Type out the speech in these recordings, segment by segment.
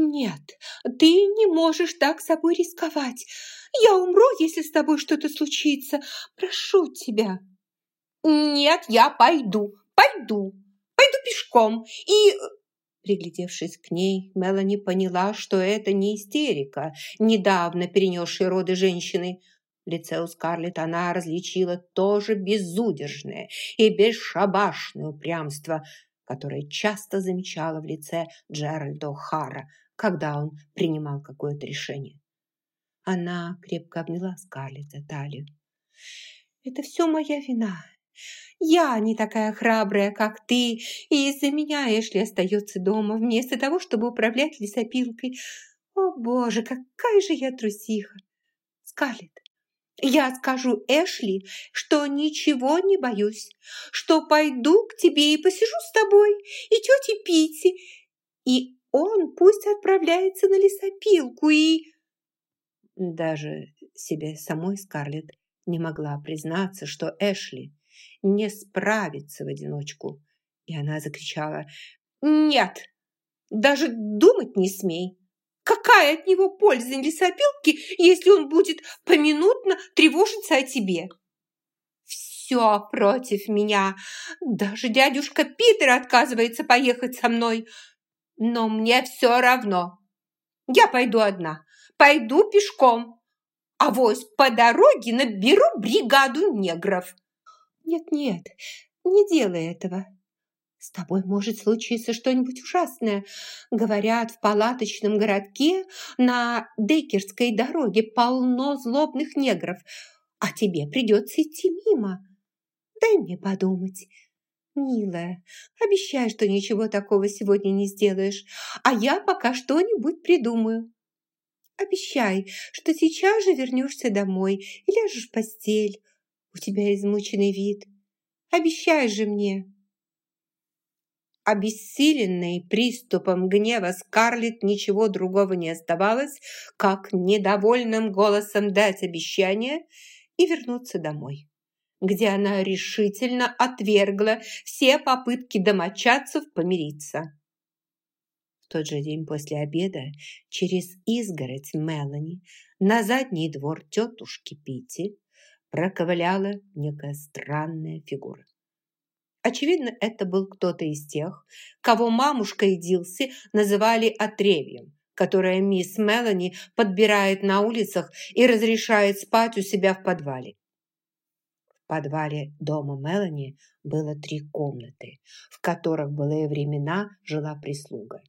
«Нет, ты не можешь так собой рисковать. Я умру, если с тобой что-то случится. Прошу тебя». «Нет, я пойду, пойду, пойду пешком и...» Приглядевшись к ней, Мелани поняла, что это не истерика, недавно перенесшей роды женщины. В лице у Скарлетт она различила тоже безудержное и бесшабашное упрямство, которое часто замечала в лице Джеральда О'Хара, когда он принимал какое-то решение. Она крепко обняла Скарлетт за талию. «Это все моя вина. Я не такая храбрая, как ты, и из-за меня Эшли остается дома, вместо того, чтобы управлять лесопилкой. О, боже, какая же я трусиха! Скарлетт, я скажу Эшли, что ничего не боюсь, что пойду к тебе и посижу с тобой, и тете Пити, и он пусть отправляется на лесопилку и...» Даже себе самой Скарлетт не могла признаться, что Эшли не справится в одиночку. И она закричала «Нет, даже думать не смей! Какая от него польза лесопилки, если он будет поминутно тревожиться о тебе?» «Все против меня! Даже дядюшка Питер отказывается поехать со мной!» Но мне все равно. Я пойду одна, пойду пешком. А вось по дороге наберу бригаду негров. Нет-нет, не делай этого. С тобой может случиться что-нибудь ужасное. Говорят, в палаточном городке на Декерской дороге полно злобных негров, а тебе придется идти мимо. Дай мне подумать. «Милая, обещай, что ничего такого сегодня не сделаешь, а я пока что-нибудь придумаю. Обещай, что сейчас же вернешься домой и ляжешь в постель. У тебя измученный вид. Обещай же мне!» Обессиленной приступом гнева Скарлетт ничего другого не оставалось, как недовольным голосом дать обещание и вернуться домой где она решительно отвергла все попытки домочадцев помириться. В тот же день после обеда через изгородь Мелани на задний двор тетушки Пити проковыляла некая странная фигура. Очевидно, это был кто-то из тех, кого мамушка и Дилси называли отребьем, которое мисс Мелани подбирает на улицах и разрешает спать у себя в подвале подвале дома Мелани было три комнаты, в которых в былые времена жила прислуга.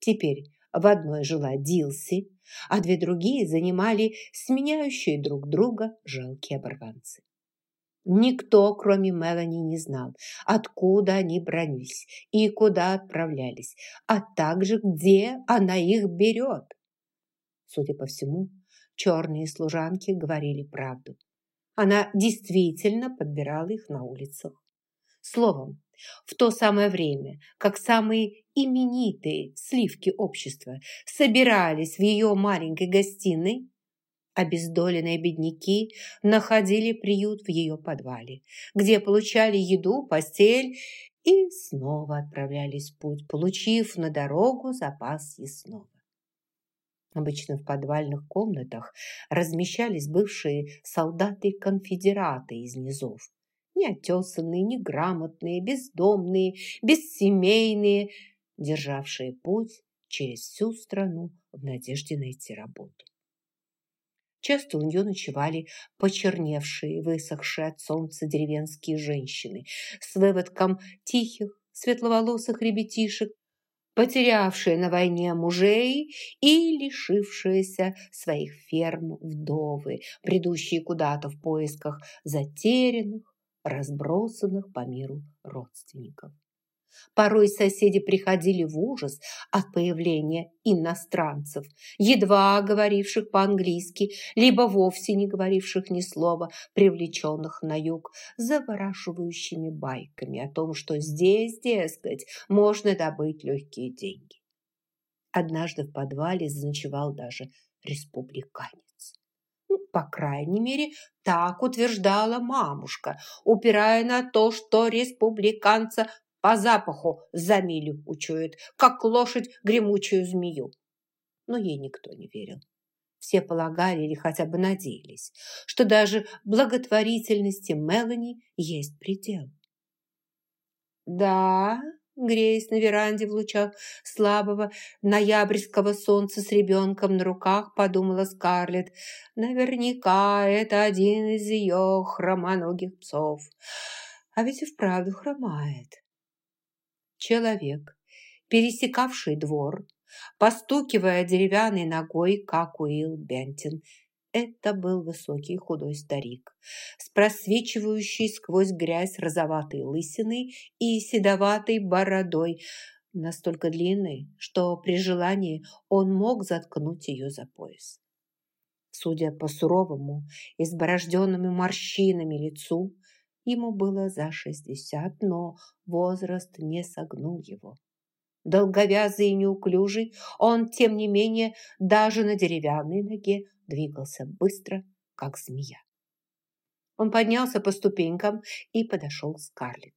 Теперь в одной жила Дилси, а две другие занимали сменяющие друг друга жалкие оборванцы. Никто, кроме Мелани, не знал, откуда они бронились и куда отправлялись, а также где она их берет. Судя по всему, черные служанки говорили правду. Она действительно подбирала их на улицах. Словом, в то самое время, как самые именитые сливки общества собирались в ее маленькой гостиной, обездоленные бедняки находили приют в ее подвале, где получали еду, постель и снова отправлялись в путь, получив на дорогу запас ясного. Обычно в подвальных комнатах размещались бывшие солдаты-конфедераты из низов. Неотесанные, неграмотные, бездомные, бессемейные, державшие путь через всю страну в надежде найти работу. Часто у нее ночевали почерневшие, высохшие от солнца деревенские женщины с выводком тихих, светловолосых ребятишек, потерявшие на войне мужей и лишившиеся своих ферм вдовы, бредущие куда-то в поисках затерянных, разбросанных по миру родственников. Порой соседи приходили в ужас от появления иностранцев, едва говоривших по-английски, либо вовсе не говоривших ни слова, привлеченных на юг завораживающими байками о том, что здесь, дескать, можно добыть легкие деньги. Однажды в подвале заночевал даже республиканец. Ну, по крайней мере, так утверждала мамушка, упирая на то, что республиканца по запаху за милю учует, как лошадь гремучую змею. но ей никто не верил. Все полагали или хотя бы надеялись, что даже благотворительности Мелани есть предел. «Да», греясь на веранде в лучах слабого ноябрьского солнца с ребенком на руках, подумала Скарлетт. Наверняка это один из ее хромоногих псов. А ведь и вправду хромает. Человек, пересекавший двор, постукивая деревянной ногой, как Уилл Бентин, это был высокий худой старик с просвечивающей сквозь грязь розоватой лысиной и седоватой бородой, настолько длинной, что при желании он мог заткнуть ее за пояс. Судя по суровому, изборожденному морщинами лицу, ему было за шестьдесят, но возраст не согнул его. Долговязый и неуклюжий, он, тем не менее, даже на деревянной ноге двигался быстро, как змея. Он поднялся по ступенькам и подошел к Скарлетт.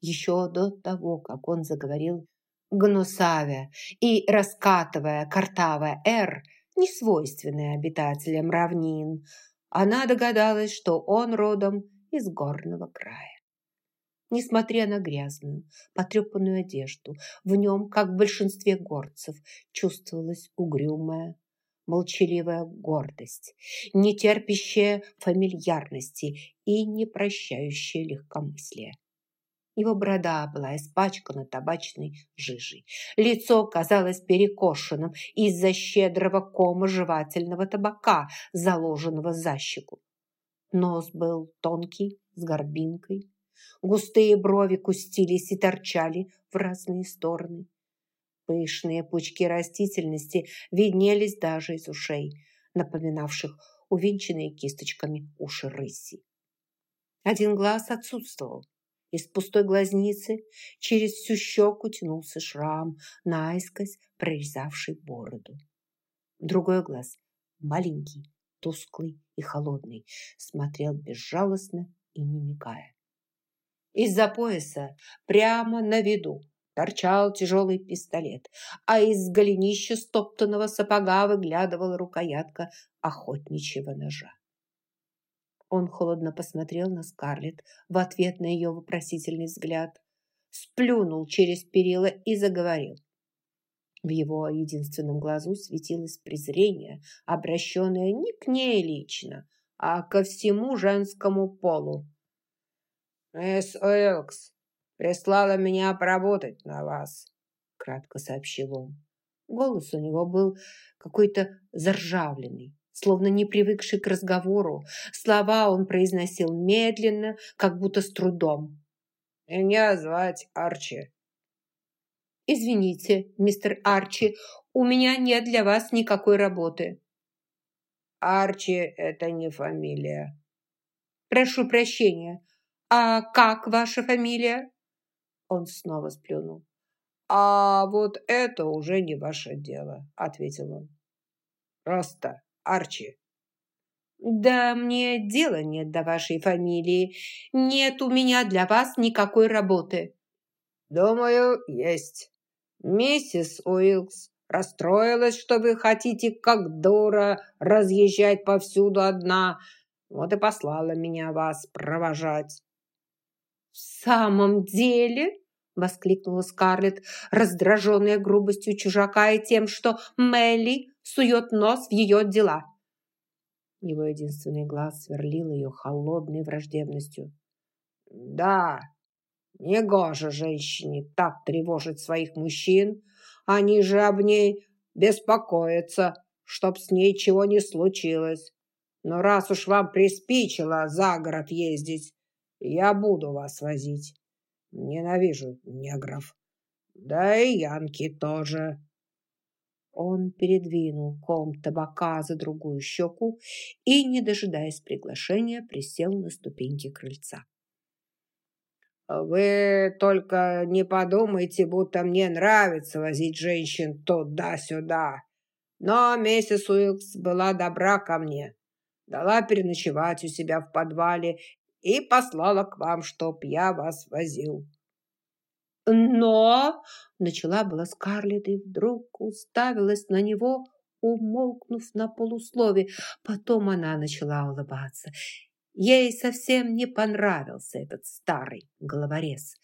Еще до того, как он заговорил, гнусавя и раскатывая картавая «Р», несвойственная обитателям равнин, она догадалась, что он родом из горного края. Несмотря на грязную, потрепанную одежду, в нем, как в большинстве горцев, чувствовалась угрюмая, молчаливая гордость, не терпящая фамильярности и не прощающая легкомыслия. Его борода была испачкана табачной жижей. Лицо казалось перекошенным из-за щедрого кома жевательного табака, заложенного за щеку. Нос был тонкий, с горбинкой. Густые брови кустились и торчали в разные стороны. Пышные пучки растительности виднелись даже из ушей, напоминавших увенчанные кисточками уши рыси. Один глаз отсутствовал. Из пустой глазницы через всю щеку тянулся шрам, наискось прорезавший бороду. Другой глаз, маленький, тусклый и холодный, смотрел безжалостно и не мигая. Из-за пояса, прямо на виду, торчал тяжелый пистолет, а из голенища стоптанного сапога выглядывала рукоятка охотничьего ножа. Он холодно посмотрел на Скарлетт в ответ на ее вопросительный взгляд, сплюнул через перила и заговорил. В его единственном глазу светилось презрение, обращенное не к ней лично, а ко всему женскому полу. «Мисс Уилкс, прислала меня поработать на вас», – кратко сообщил он. Голос у него был какой-то заржавленный, словно не привыкший к разговору. Слова он произносил медленно, как будто с трудом. «Меня звать Арчи». «Извините, мистер Арчи, у меня нет для вас никакой работы». «Арчи – это не фамилия». «Прошу прощения. А как ваша фамилия?» Он снова сплюнул. «А вот это уже не ваше дело», — ответил он. «Просто Арчи». «Да мне дела нет до вашей фамилии. Нет у меня для вас никакой работы». «Думаю, есть. Миссис Уилкс расстроилась, что вы хотите, как дура, разъезжать повсюду одна. Вот и послала меня вас провожать». «В самом деле?» – воскликнула Скарлетт, раздраженная грубостью чужака и тем, что Мелли сует нос в ее дела. Его единственный глаз сверлил ее холодной враждебностью. «Да, негоже женщине так тревожить своих мужчин. Они же об ней беспокоятся, чтоб с ней чего не случилось. Но раз уж вам приспичило за город ездить, я буду вас возить. Ненавижу негров. Да и янки тоже. Он передвинул ком табака за другую щеку и, не дожидаясь приглашения, присел на ступеньки крыльца. «Вы только не подумайте, будто мне нравится возить женщин туда-сюда. Но миссис Уилкс была добра ко мне, дала переночевать у себя в подвале и послала к вам, чтоб я вас возил». Но начала была Скарлетт и вдруг уставилась на него, умолкнув на полуслове. Потом она начала улыбаться. Ей совсем не понравился этот старый головорез,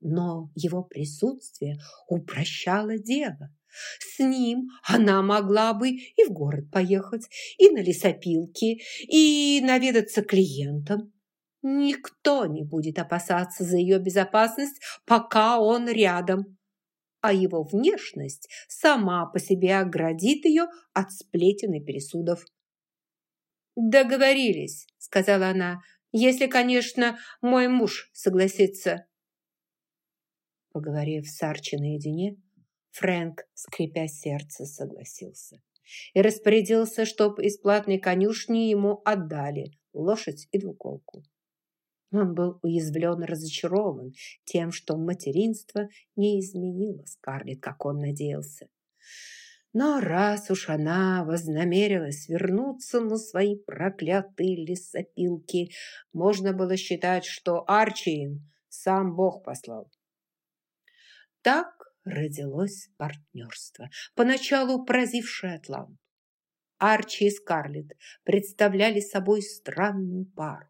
но его присутствие упрощало дело. С ним она могла бы и в город поехать, и на лесопилки, и наведаться клиентам. Никто не будет опасаться за ее безопасность, пока он рядом. А его внешность сама по себе оградит ее от сплетен и пересудов. «Договорились», — сказала она, «если, конечно, мой муж согласится». Поговорив с Арчи наедине, Фрэнк, скрипя сердце, согласился и распорядился, чтоб из платной конюшни ему отдали лошадь и двуколку. Он был уязвлен разочарован тем, что материнство не изменило Скарлетт, как он надеялся. Но раз уж она вознамерилась вернуться на свои проклятые лесопилки, можно было считать, что Арчи сам Бог послал. Так родилось партнерство, поначалу поразившее Атланту. Арчи и Скарлетт представляли собой странную пару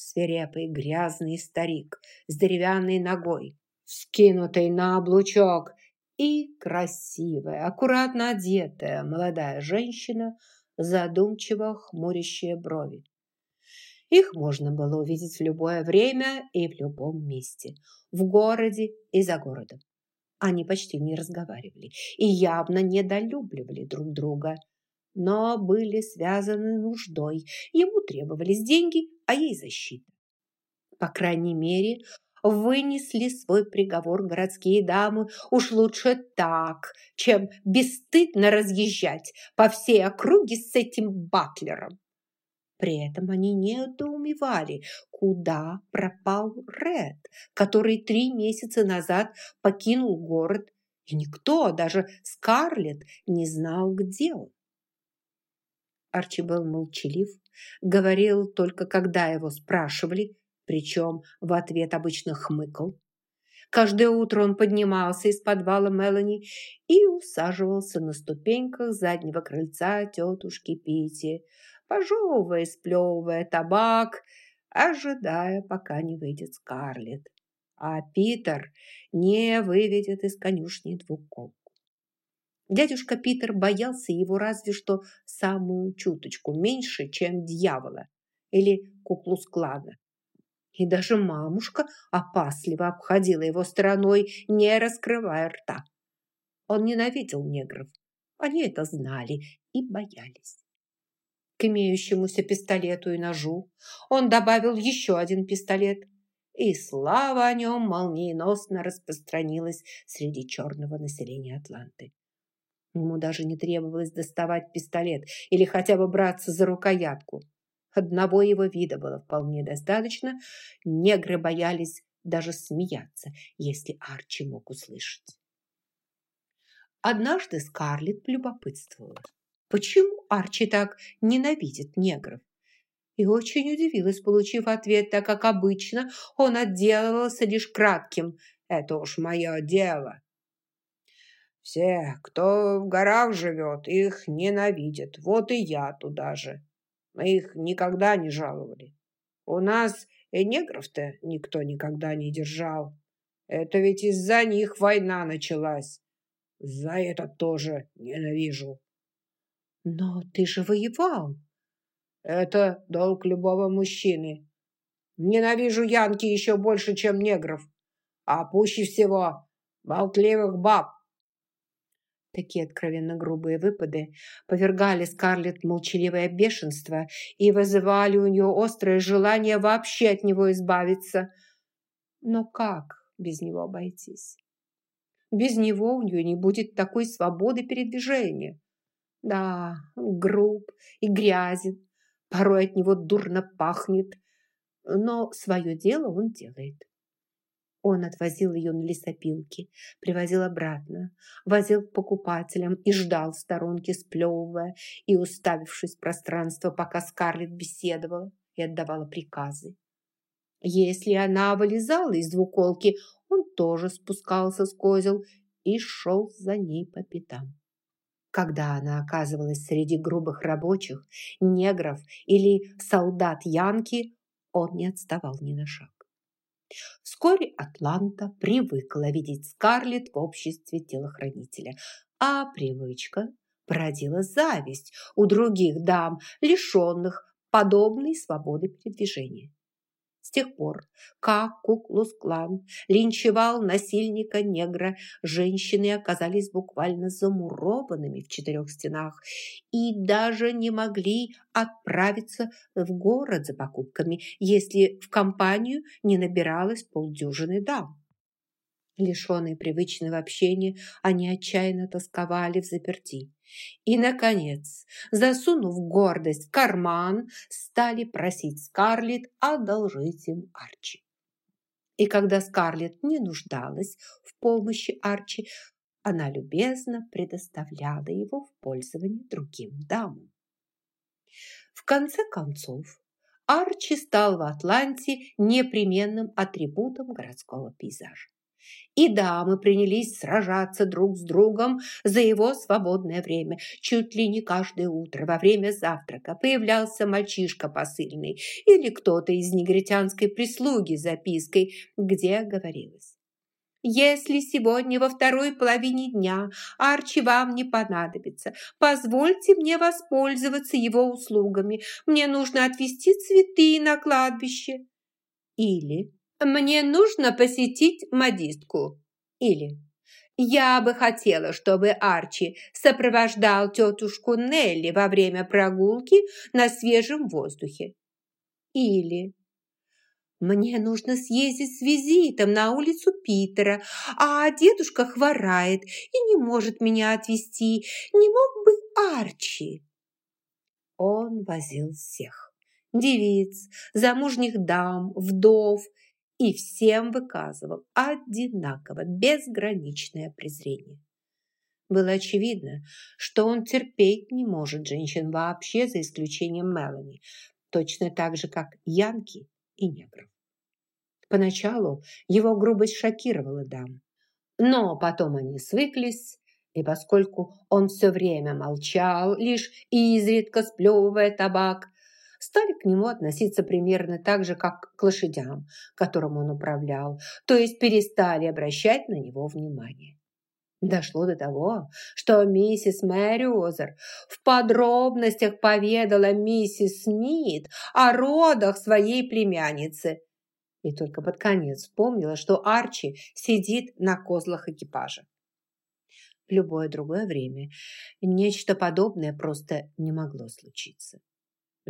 свирепый грязный старик с деревянной ногой, скинутой на облучок, и красивая, аккуратно одетая молодая женщина, задумчиво хмурящая брови. Их можно было увидеть в любое время и в любом месте, в городе и за городом. Они почти не разговаривали и явно недолюбливали друг друга – но были связаны нуждой. Ему требовались деньги, а ей защита. По крайней мере, вынесли свой приговор городские дамы. Уж лучше так, чем бесстыдно разъезжать по всей округе с этим батлером. При этом они недоумевали, куда пропал Ред, который три месяца назад покинул город, и никто, даже Скарлетт, не знал, где он. Арчи был молчалив, говорил только когда его спрашивали, причем в ответ обычно хмыкал. Каждое утро он поднимался из подвала Мелани и усаживался на ступеньках заднего крыльца тетушки Пити, пожевывая, сплевывая табак, ожидая, пока не выйдет Скарлетт. А Питер не выведет из конюшни двуколку. Дядюшка Питер боялся его разве что самую чуточку меньше, чем дьявола или куклус-клана. И даже мамушка опасливо обходила его стороной, не раскрывая рта. Он ненавидел негров. Они это знали и боялись. К имеющемуся пистолету и ножу он добавил еще один пистолет, и слава о нем молниеносно распространилась среди черного населения Атланты. Ему даже не требовалось доставать пистолет или хотя бы браться за рукоятку. Одного его вида было вполне достаточно. Негры боялись даже смеяться, если Арчи мог услышать. Однажды Скарлетт полюбопытствовала, почему Арчи так ненавидит негров. И очень удивилась, получив ответ, так как обычно он отделывался лишь кратким «Это уж мое дело». Все, кто в горах живет, их ненавидят. Вот и я туда же. Мы их никогда не жаловали. У нас и негров-то никто никогда не держал. Это ведь из-за них война началась. За это тоже ненавижу. Но ты же воевал. Это долг любого мужчины. Ненавижу янки еще больше, чем негров. А пуще всего болтливых баб. Такие откровенно грубые выпады повергали Скарлетт молчаливое бешенство и вызывали у нее острое желание вообще от него избавиться. Но как без него обойтись? Без него у нее не будет такой свободы передвижения. Да, груб и грязен, порой от него дурно пахнет, но свое дело он делает. Он отвозил ее на лесопилки, привозил обратно, возил к покупателям и ждал в сторонке, сплевывая и уставившись в пространство, пока Скарлетт беседовала и отдавала приказы. Если она вылезала из двуколки, Он тоже спускался с козел и шел за ней по пятам. Когда она оказывалась среди грубых рабочих, негров или солдат Янки, он не отставал ни на шаг. Вскоре Атланта привыкла видеть Скарлетт в обществе телохранителя, а привычка породила зависть у других дам, лишенных подобной свободы передвижения. С тех пор, как Куклус-клан линчевал насильника-негра, женщины оказались буквально замурованными в четырех стенах и даже не могли отправиться в город за покупками, если в компанию не набиралось полдюжины дам. Лишенные привычного общения, они отчаянно тосковали в заперти. И, наконец, засунув гордость в карман, стали просить Скарлетт одолжить им Арчи. И когда Скарлетт не нуждалась в помощи Арчи, она любезно предоставляла его в пользование другим дамам. В конце концов, Арчи стал в Атланте непременным атрибутом городского пейзажа и дамы принялись сражаться друг с другом за его свободное время. Чуть ли не каждое утро во время завтрака появлялся мальчишка посыльный или кто-то из негритянской прислуги с запиской, где говорилось. «Если сегодня во второй половине дня Арчи вам не понадобится, позвольте мне воспользоваться его услугами. Мне нужно отвезти цветы на кладбище». Или мне нужно посетить модистку. Или я бы хотела, чтобы Арчи сопровождал тетушку Нелли во время прогулки на свежем воздухе. Или мне нужно съездить с визитом на улицу Питера, а дедушка хворает и не может меня отвезти. Не мог бы Арчи? Он возил всех. Девиц, замужних дам, вдов и всем выказывал одинаково безграничное презрение. Было очевидно, что он терпеть не может женщин вообще, за исключением Мелани, точно так же, как Янки и негров. Поначалу его грубость шокировала дам, но потом они свыклись, и поскольку он все время молчал, лишь изредка сплевывая табак, стали к нему относиться примерно так же, как к лошадям, которым он управлял, то есть перестали обращать на него внимание. Дошло до того, что миссис Мэри Озер в подробностях поведала миссис Смит о родах своей племянницы. И только под конец вспомнила, что Арчи сидит на козлах экипажа. В любое другое время нечто подобное просто не могло случиться.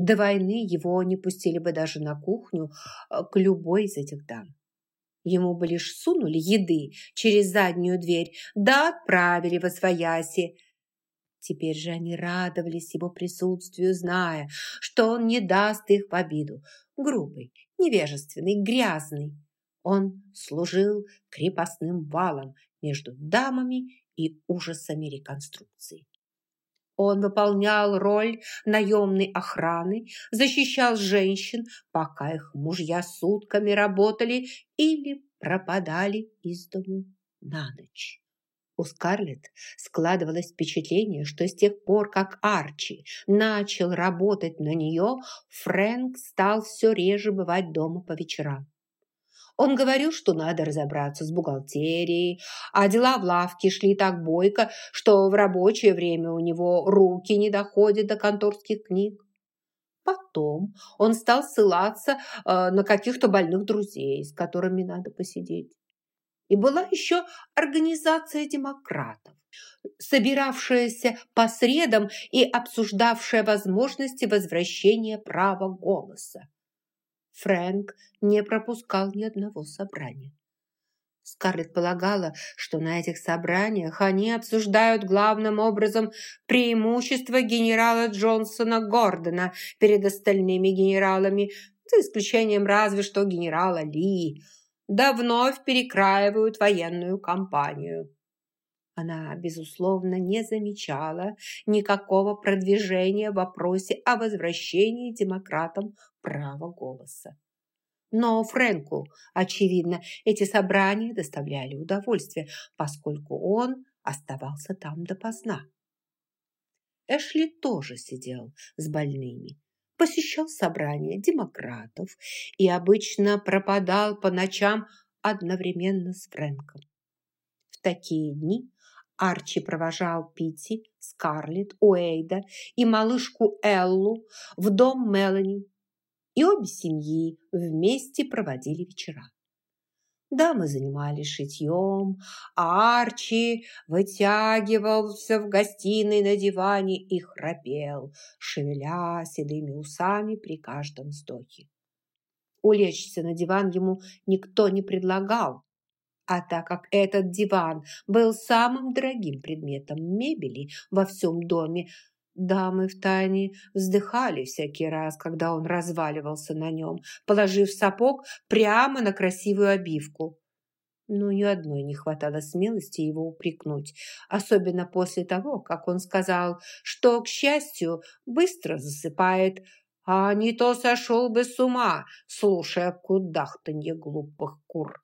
До войны его не пустили бы даже на кухню а, к любой из этих дам. Ему бы лишь сунули еды через заднюю дверь, да отправили во свояси. Теперь же они радовались его присутствию, зная, что он не даст их в обиду. Грубый, невежественный, грязный. Он служил крепостным валом между дамами и ужасами реконструкции. Он выполнял роль наемной охраны, защищал женщин, пока их мужья сутками работали или пропадали из дому на ночь. У Скарлетт складывалось впечатление, что с тех пор, как Арчи начал работать на нее, Фрэнк стал все реже бывать дома по вечерам. Он говорил, что надо разобраться с бухгалтерией, а дела в лавке шли так бойко, что в рабочее время у него руки не доходят до конторских книг. Потом он стал ссылаться э, на каких-то больных друзей, с которыми надо посидеть. И была еще организация демократов, собиравшаяся по средам и обсуждавшая возможности возвращения права голоса. Фрэнк не пропускал ни одного собрания. Скарлетт полагала, что на этих собраниях они обсуждают главным образом преимущества генерала Джонсона Гордона перед остальными генералами, за исключением разве что генерала Ли, да вновь перекраивают военную кампанию. Она, безусловно, не замечала никакого продвижения в вопросе о возвращении демократам права голоса. Но Фрэнку, очевидно, эти собрания доставляли удовольствие, поскольку он оставался там допоздна. Эшли тоже сидел с больными, посещал собрания демократов и обычно пропадал по ночам одновременно с Фрэнком. В такие дни Арчи провожал Питти, Скарлетт, Уэйда и малышку Эллу в дом Мелани, и обе семьи вместе проводили вечера. Дамы занимались шитьем, а Арчи вытягивался в гостиной на диване и храпел, шевеля седыми усами при каждом вздохе. Улечься на диван ему никто не предлагал, а так как этот диван был самым дорогим предметом мебели во всем доме, дамы втайне вздыхали всякий раз, когда он разваливался на нем, положив сапог прямо на красивую обивку. Но ни одной не хватало смелости его упрекнуть, особенно после того, как он сказал, что, к счастью, быстро засыпает, а не то сошел бы с ума, слушая кудахтанье глупых кур.